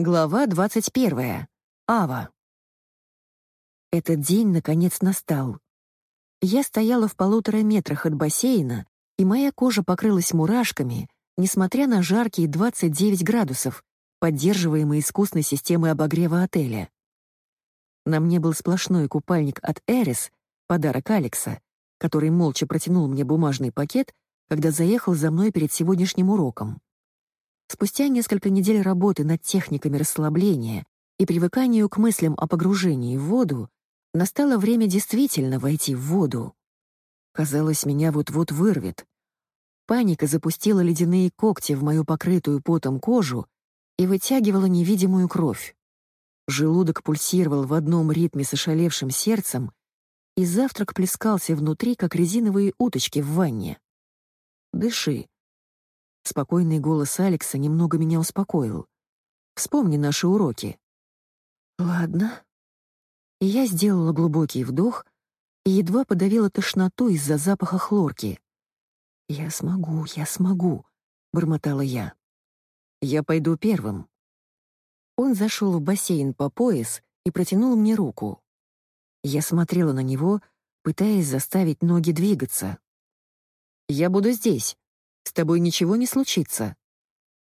Глава 21. Ава. Этот день, наконец, настал. Я стояла в полутора метрах от бассейна, и моя кожа покрылась мурашками, несмотря на жаркие 29 градусов, поддерживаемые искусной системой обогрева отеля. На мне был сплошной купальник от Эрис, подарок Алекса, который молча протянул мне бумажный пакет, когда заехал за мной перед сегодняшним уроком. Спустя несколько недель работы над техниками расслабления и привыканию к мыслям о погружении в воду, настало время действительно войти в воду. Казалось, меня вот-вот вырвет. Паника запустила ледяные когти в мою покрытую потом кожу и вытягивала невидимую кровь. Желудок пульсировал в одном ритме с ошалевшим сердцем, и завтрак плескался внутри, как резиновые уточки в ванне. «Дыши», Спокойный голос Алекса немного меня успокоил. «Вспомни наши уроки». «Ладно». Я сделала глубокий вдох и едва подавила тошноту из-за запаха хлорки. «Я смогу, я смогу», — бормотала я. «Я пойду первым». Он зашел в бассейн по пояс и протянул мне руку. Я смотрела на него, пытаясь заставить ноги двигаться. «Я буду здесь», с тобой ничего не случится».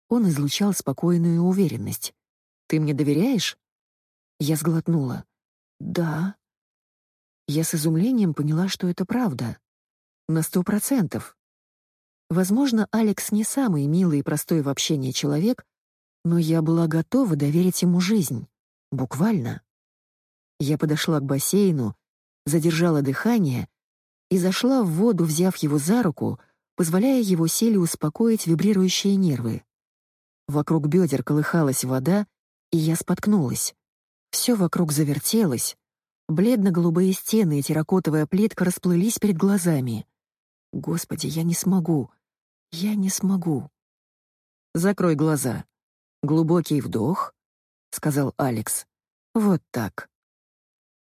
Он излучал спокойную уверенность. «Ты мне доверяешь?» Я сглотнула. «Да». Я с изумлением поняла, что это правда. На сто процентов. Возможно, Алекс не самый милый и простой в общении человек, но я была готова доверить ему жизнь. Буквально. Я подошла к бассейну, задержала дыхание и зашла в воду, взяв его за руку, позволяя его силе успокоить вибрирующие нервы. Вокруг бедер колыхалась вода, и я споткнулась. Все вокруг завертелось. Бледно-голубые стены и терракотовая плитка расплылись перед глазами. Господи, я не смогу. Я не смогу. Закрой глаза. Глубокий вдох, сказал Алекс. Вот так.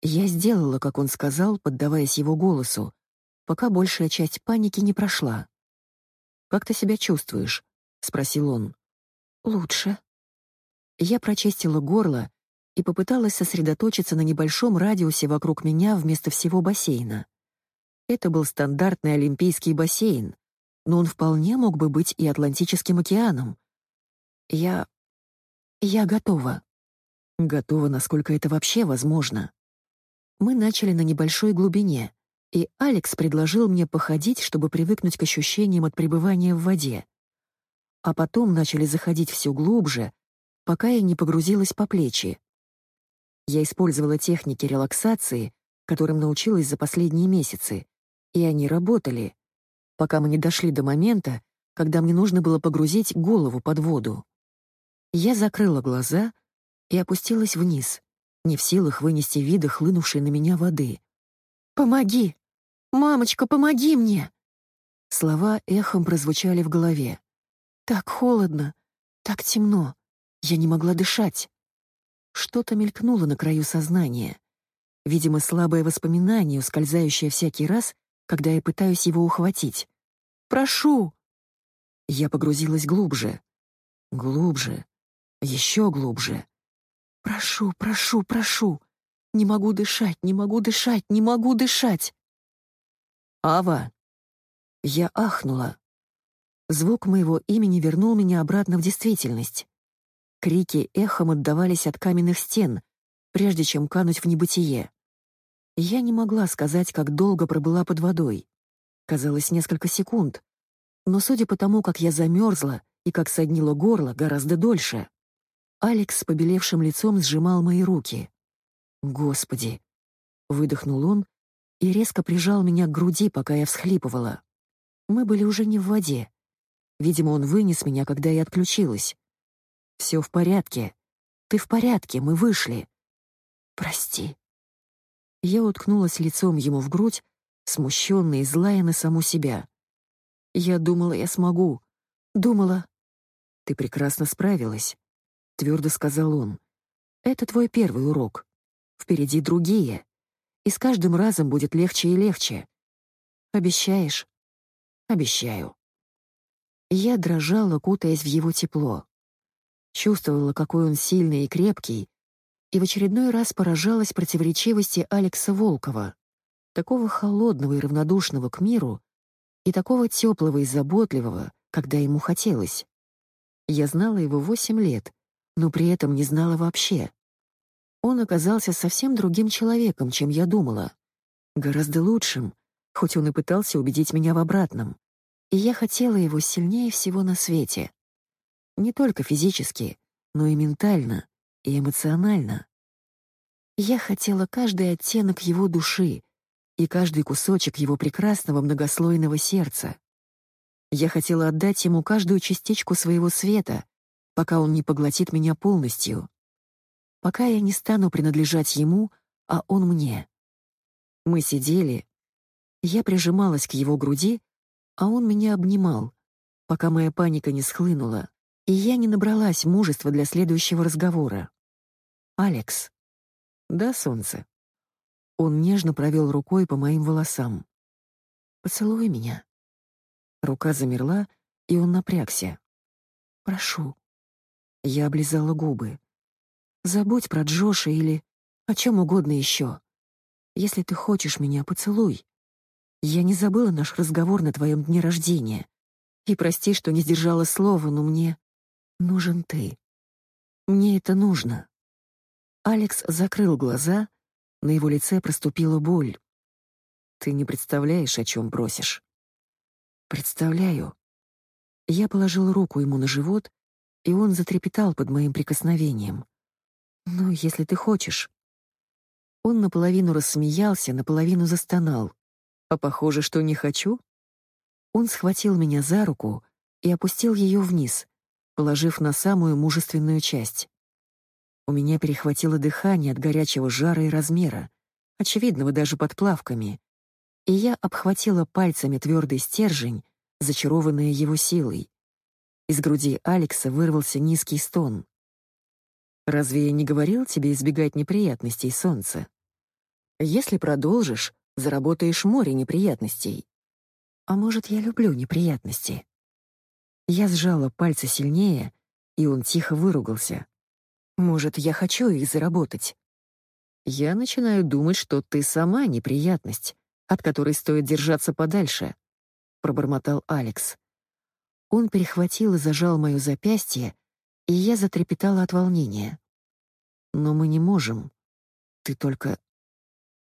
Я сделала, как он сказал, поддаваясь его голосу, пока большая часть паники не прошла. «Как ты себя чувствуешь?» — спросил он. «Лучше». Я прочистила горло и попыталась сосредоточиться на небольшом радиусе вокруг меня вместо всего бассейна. Это был стандартный олимпийский бассейн, но он вполне мог бы быть и Атлантическим океаном. Я... я готова. Готова, насколько это вообще возможно. Мы начали на небольшой глубине, и Алекс предложил мне походить, чтобы привыкнуть к ощущениям от пребывания в воде. А потом начали заходить все глубже, пока я не погрузилась по плечи. Я использовала техники релаксации, которым научилась за последние месяцы, и они работали, пока мы не дошли до момента, когда мне нужно было погрузить голову под воду. Я закрыла глаза и опустилась вниз, не в силах вынести вида хлынувшей на меня воды. «Помоги!» «Мамочка, помоги мне!» Слова эхом прозвучали в голове. «Так холодно, так темно, я не могла дышать». Что-то мелькнуло на краю сознания. Видимо, слабое воспоминание, ускользающее всякий раз, когда я пытаюсь его ухватить. «Прошу!» Я погрузилась глубже. Глубже. Еще глубже. «Прошу, прошу, прошу! Не могу дышать, не могу дышать, не могу дышать!» «Ава!» Я ахнула. Звук моего имени вернул меня обратно в действительность. Крики эхом отдавались от каменных стен, прежде чем кануть в небытие. Я не могла сказать, как долго пробыла под водой. Казалось, несколько секунд. Но судя по тому, как я замерзла и как соднило горло, гораздо дольше. Алекс с побелевшим лицом сжимал мои руки. «Господи!» — выдохнул он, и резко прижал меня к груди, пока я всхлипывала. Мы были уже не в воде. Видимо, он вынес меня, когда я отключилась. «Все в порядке. Ты в порядке, мы вышли». «Прости». Я уткнулась лицом ему в грудь, смущенная и злая на саму себя. Я думала, я смогу. Думала... «Ты прекрасно справилась», — твердо сказал он. «Это твой первый урок. Впереди другие и с каждым разом будет легче и легче. Обещаешь? Обещаю. Я дрожала, кутаясь в его тепло. чувствовала, какой он сильный и крепкий, и в очередной раз поражалась противоречивости Алекса Волкова, такого холодного и равнодушного к миру, и такого теплого и заботливого, когда ему хотелось. Я знала его восемь лет, но при этом не знала вообще. Он оказался совсем другим человеком, чем я думала. Гораздо лучшим, хоть он и пытался убедить меня в обратном. И я хотела его сильнее всего на свете. Не только физически, но и ментально, и эмоционально. Я хотела каждый оттенок его души и каждый кусочек его прекрасного многослойного сердца. Я хотела отдать ему каждую частичку своего света, пока он не поглотит меня полностью пока я не стану принадлежать ему, а он мне. Мы сидели, я прижималась к его груди, а он меня обнимал, пока моя паника не схлынула, и я не набралась мужества для следующего разговора. «Алекс». «Да, солнце». Он нежно провел рукой по моим волосам. «Поцелуй меня». Рука замерла, и он напрягся. «Прошу». Я облизала губы. Забудь про Джоша или о чем угодно еще. Если ты хочешь меня, поцелуй. Я не забыла наш разговор на твоем дне рождения. И прости, что не сдержала слова, но мне нужен ты. Мне это нужно. Алекс закрыл глаза, на его лице проступила боль. Ты не представляешь, о чем просишь. Представляю. Я положил руку ему на живот, и он затрепетал под моим прикосновением. «Ну, если ты хочешь». Он наполовину рассмеялся, наполовину застонал. «А похоже, что не хочу?» Он схватил меня за руку и опустил ее вниз, положив на самую мужественную часть. У меня перехватило дыхание от горячего жара и размера, очевидного даже под плавками, и я обхватила пальцами твердый стержень, зачарованная его силой. Из груди Алекса вырвался низкий стон. Разве я не говорил тебе избегать неприятностей, солнце? Если продолжишь, заработаешь море неприятностей. А может, я люблю неприятности? Я сжала пальцы сильнее, и он тихо выругался. Может, я хочу их заработать? Я начинаю думать, что ты сама неприятность, от которой стоит держаться подальше, пробормотал Алекс. Он перехватил и зажал моё запястье, и я затрепетала от волнения. «Но мы не можем. Ты только...»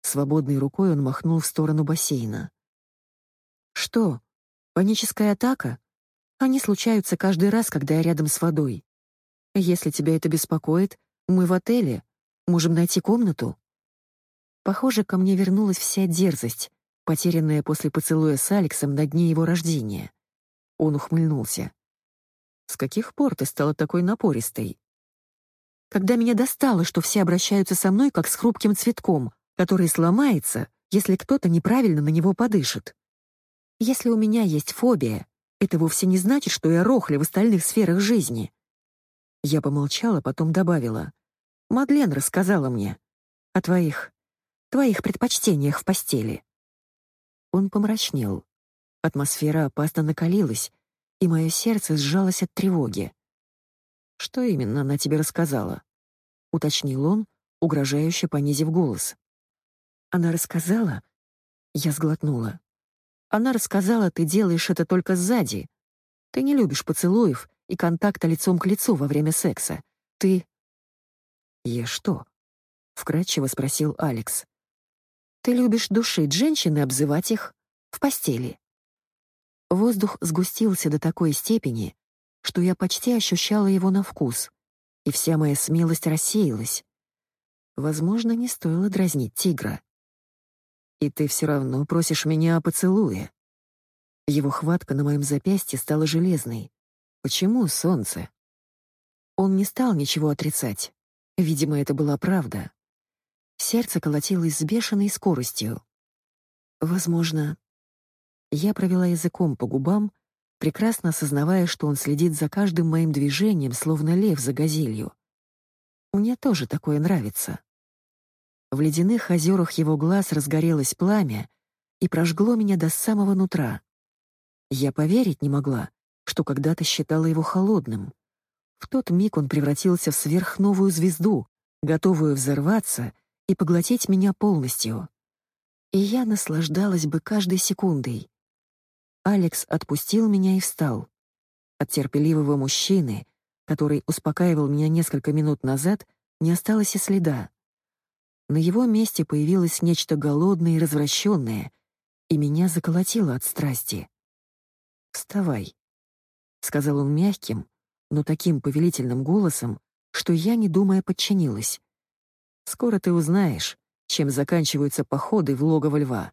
Свободной рукой он махнул в сторону бассейна. «Что? Паническая атака? Они случаются каждый раз, когда я рядом с водой. Если тебя это беспокоит, мы в отеле. Можем найти комнату». Похоже, ко мне вернулась вся дерзость, потерянная после поцелуя с Алексом на дне его рождения. Он ухмыльнулся. С каких пор ты стала такой напористой? Когда меня достало, что все обращаются со мной как с хрупким цветком, который сломается, если кто-то неправильно на него подышит. Если у меня есть фобия, это вовсе не значит, что я рохля в остальных сферах жизни. Я помолчала, потом добавила. Мадлен рассказала мне о твоих... твоих предпочтениях в постели. Он помрачнел. Атмосфера опасно накалилась, и мое сердце сжалось от тревоги. «Что именно она тебе рассказала?» — уточнил он, угрожающе понизив голос. «Она рассказала?» Я сглотнула. «Она рассказала, ты делаешь это только сзади. Ты не любишь поцелуев и контакта лицом к лицу во время секса. Ты...» «Я что?» — вкратчиво спросил Алекс. «Ты любишь душить женщин и обзывать их в постели. Воздух сгустился до такой степени, что я почти ощущала его на вкус, и вся моя смелость рассеялась. Возможно, не стоило дразнить тигра. «И ты все равно просишь меня о поцелуе». Его хватка на моем запястье стала железной. «Почему солнце?» Он не стал ничего отрицать. Видимо, это была правда. Сердце колотилось с бешеной скоростью. Возможно, я провела языком по губам, прекрасно осознавая, что он следит за каждым моим движением, словно лев за газелью. Мне тоже такое нравится. В ледяных озерах его глаз разгорелось пламя и прожгло меня до самого нутра. Я поверить не могла, что когда-то считала его холодным. В тот миг он превратился в сверхновую звезду, готовую взорваться и поглотить меня полностью. И я наслаждалась бы каждой секундой. Алекс отпустил меня и встал. От терпеливого мужчины, который успокаивал меня несколько минут назад, не осталось и следа. На его месте появилось нечто голодное и развращенное, и меня заколотило от страсти. «Вставай», — сказал он мягким, но таким повелительным голосом, что я, не думая, подчинилась. «Скоро ты узнаешь, чем заканчиваются походы в логово льва».